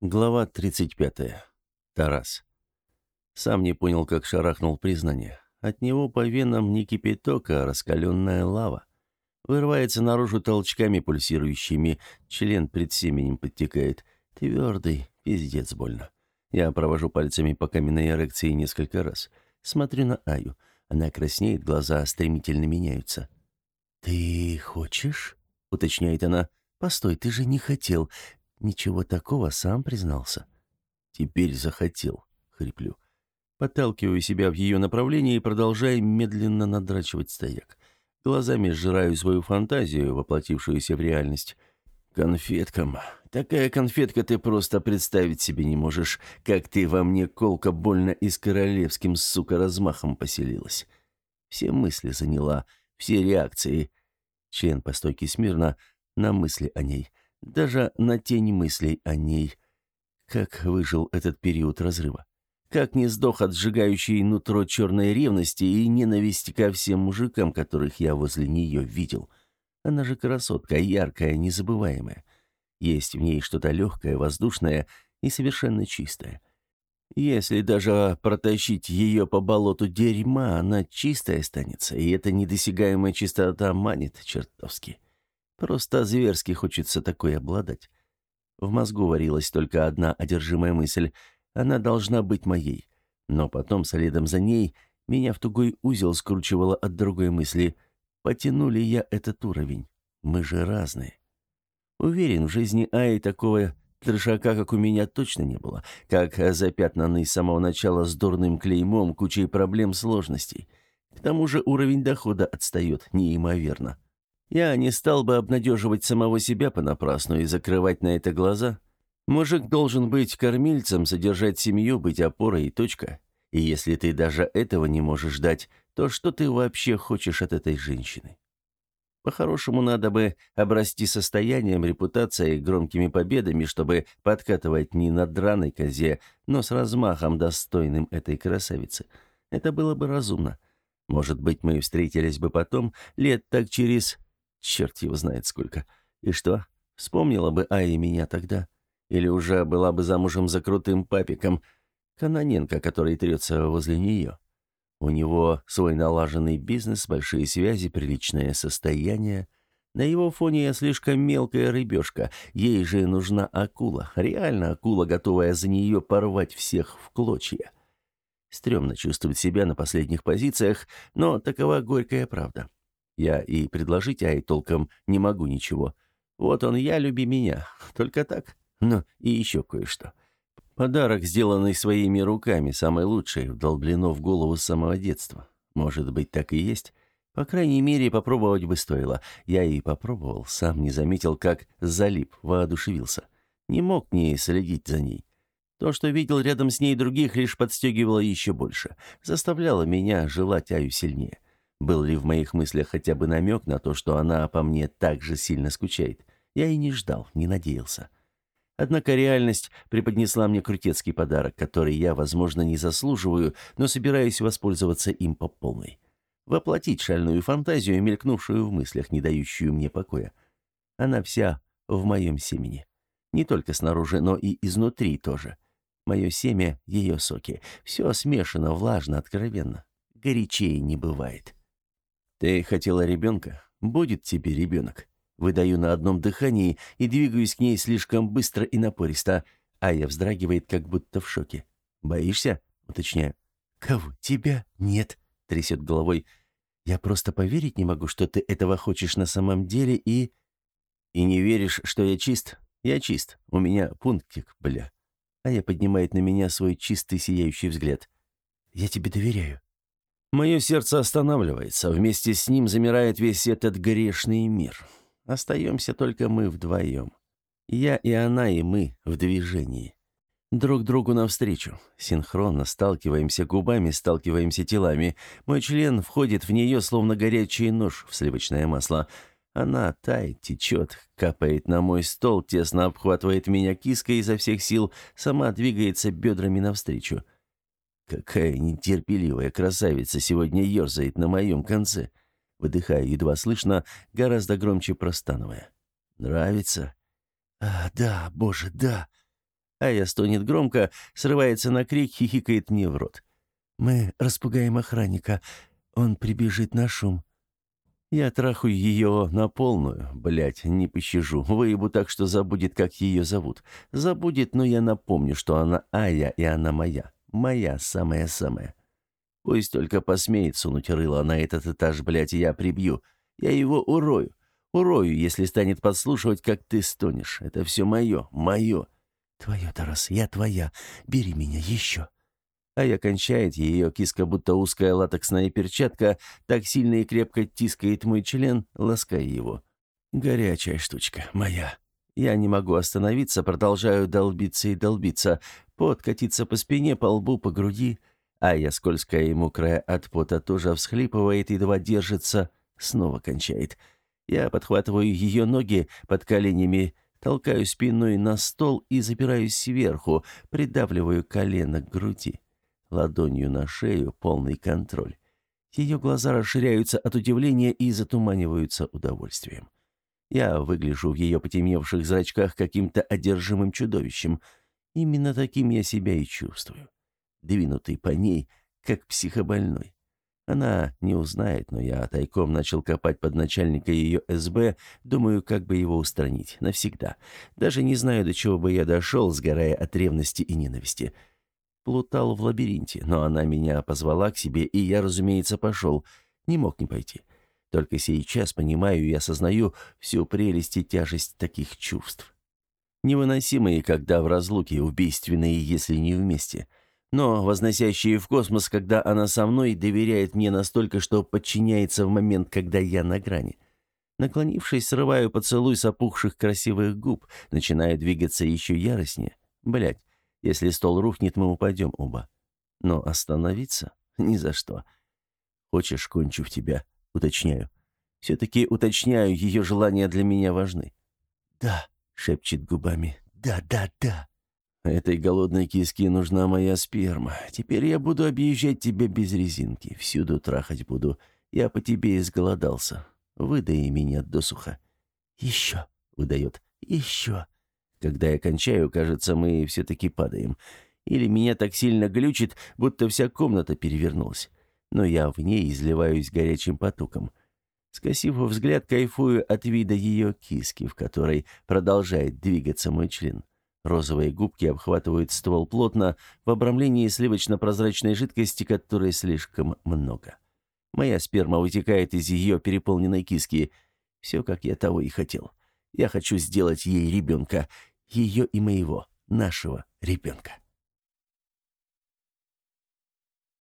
Глава 35. Тарас. Сам не понял, как шарахнул признание. От него по венам не кипяток, а раскаленная лава. Вырывается наружу толчками пульсирующими, член пред семенем подтекает. Твердый, пиздец больно. Я провожу пальцами по каменной эрекции несколько раз. Смотрю на Аю. Она краснеет, глаза стремительно меняются. «Ты хочешь?» — уточняет она. «Постой, ты же не хотел. Ничего такого, сам признался. Теперь захотел, хриплю. Подталкиваю себя в ее направлении и продолжаю медленно надрачивать стояк. Глазами сжираю свою фантазию, воплотившуюся в реальность. Конфеткам. Такая конфетка ты просто представить себе не можешь, как ты во мне колко больно и с королевским, сука, размахом поселилась. Все мысли заняла, все реакции. Член по стойке смирно на мысли о ней даже на тень мыслей о ней. Как выжил этот период разрыва? Как не сдох от сжигающей нутро черной ревности и ненависти ко всем мужикам, которых я возле нее видел? Она же красотка, яркая, незабываемая. Есть в ней что-то легкое, воздушное и совершенно чистое. Если даже протащить ее по болоту дерьма, она чистая останется, и эта недосягаемая чистота манит чертовски. Просто зверски хочется такой обладать. В мозгу варилась только одна одержимая мысль. Она должна быть моей. Но потом, следом за ней, меня в тугой узел скручивало от другой мысли. Потянули я этот уровень. Мы же разные. Уверен, в жизни Аи такого трешака, как у меня, точно не было. Как запятнанный с самого начала с дурным клеймом, кучей проблем, сложностей. К тому же уровень дохода отстает неимоверно. Я не стал бы обнадеживать самого себя понапрасну и закрывать на это глаза. Мужик должен быть кормильцем, содержать семью, быть опорой и точка. И если ты даже этого не можешь дать, то что ты вообще хочешь от этой женщины? По-хорошему, надо бы обрасти состоянием, репутацией, громкими победами, чтобы подкатывать не на драной козе, но с размахом, достойным этой красавицы. Это было бы разумно. Может быть, мы встретились бы потом, лет так через Черт его знает сколько. И что? Вспомнила бы Ая меня тогда? Или уже была бы замужем за крутым папиком, Каноненко, который трется возле нее? У него свой налаженный бизнес, большие связи, приличное состояние. На его фоне я слишком мелкая рыбешка. Ей же нужна акула. Реально акула, готовая за нее порвать всех в клочья. Стремно чувствовать себя на последних позициях, но такова горькая правда. Я и предложить Ай толком не могу ничего. Вот он я, люби меня. Только так. Ну, и еще кое-что. Подарок, сделанный своими руками, самый лучший, вдолблено в голову с самого детства. Может быть, так и есть. По крайней мере, попробовать бы стоило. Я и попробовал, сам не заметил, как залип, воодушевился. Не мог не следить за ней. То, что видел рядом с ней других, лишь подстегивало еще больше. Заставляло меня желать Аю сильнее. Был ли в моих мыслях хотя бы намек на то, что она по мне так же сильно скучает? Я и не ждал, не надеялся. Однако реальность преподнесла мне крутецкий подарок, который я, возможно, не заслуживаю, но собираюсь воспользоваться им по полной. Воплотить шальную фантазию, мелькнувшую в мыслях, не дающую мне покоя. Она вся в моем семени. Не только снаружи, но и изнутри тоже. Мое семя — ее соки. Все смешано, влажно, откровенно. Горячее не бывает. «Ты хотела ребенка? Будет тебе ребенок». Выдаю на одном дыхании и двигаюсь к ней слишком быстро и напористо, а я вздрагивает, как будто в шоке. «Боишься?» — уточняю. «Кого? Тебя? Нет», — трясет головой. «Я просто поверить не могу, что ты этого хочешь на самом деле и...» «И не веришь, что я чист? Я чист. У меня пунктик, бля». А я поднимает на меня свой чистый сияющий взгляд. «Я тебе доверяю». Мое сердце останавливается, вместе с ним замирает весь этот грешный мир. Остаемся только мы вдвоем. Я и она, и мы в движении. Друг другу навстречу. Синхронно сталкиваемся губами, сталкиваемся телами. Мой член входит в нее, словно горячий нож в сливочное масло. Она тает, течет, капает на мой стол, тесно обхватывает меня киской изо всех сил, сама двигается бедрами навстречу. — Какая нетерпеливая красавица сегодня ерзает на моем конце. Выдыхая едва слышно, гораздо громче простановая. Нравится? А, да, боже, да. Ая стонет громко, срывается на крик, хихикает мне в рот. «Мы распугаем охранника. Он прибежит на шум». Я трахаю ее на полную, блядь, не пощажу. Выебу так, что забудет, как ее зовут. Забудет, но я напомню, что она Ая, и она моя. Моя самая-самая. Пусть только посмеет сунуть рыло на этот этаж, блядь, и я прибью. Я его урою. Урою, если станет подслушивать, как ты стонешь. Это все мое, мое. Твое, Тарас, я твоя. Бери меня еще. А я кончает, ее киска, будто узкая латексная перчатка, так сильно и крепко тискает мой член, лаская его. Горячая штучка, моя. Я не могу остановиться, продолжаю долбиться и долбиться. Пот катится по спине, по лбу, по груди. А я, скользкая и мокрая от пота, тоже всхлипывает, едва держится, снова кончает. Я подхватываю ее ноги под коленями, толкаю спиной на стол и запираюсь сверху, придавливаю колено к груди. Ладонью на шею полный контроль. Ее глаза расширяются от удивления и затуманиваются удовольствием. Я выгляжу в ее потемневших зрачках каким-то одержимым чудовищем. Именно таким я себя и чувствую. Двинутый по ней, как психобольной. Она не узнает, но я тайком начал копать под начальника ее СБ, думаю, как бы его устранить, навсегда. Даже не знаю, до чего бы я дошел, сгорая от ревности и ненависти. Плутал в лабиринте, но она меня позвала к себе, и я, разумеется, пошел. Не мог не пойти. Только сейчас понимаю и осознаю всю прелесть и тяжесть таких чувств. Невыносимые, когда в разлуке, убийственные, если не вместе — но возносящие в космос, когда она со мной доверяет мне настолько, что подчиняется в момент, когда я на грани. Наклонившись, срываю поцелуй с опухших красивых губ, начинаю двигаться еще яростнее. Блять, если стол рухнет, мы упадем оба. Но остановиться? Ни за что. Хочешь, кончу в тебя? Уточняю. Все-таки уточняю, ее желания для меня важны. «Да», — шепчет губами, «да, да, да». Этой голодной киске нужна моя сперма. Теперь я буду объезжать тебя без резинки. Всюду трахать буду. Я по тебе изголодался. Выдай меня досуха». «Еще», — выдает, «еще». Когда я кончаю, кажется, мы все-таки падаем. Или меня так сильно глючит, будто вся комната перевернулась. Но я в ней изливаюсь горячим потоком. Скосив взгляд, кайфую от вида ее киски, в которой продолжает двигаться мой член. Розовые губки обхватывают ствол плотно, в обрамлении сливочно-прозрачной жидкости, которой слишком много. Моя сперма вытекает из ее переполненной киски. Все, как я того и хотел. Я хочу сделать ей ребенка. Ее и моего, нашего ребенка.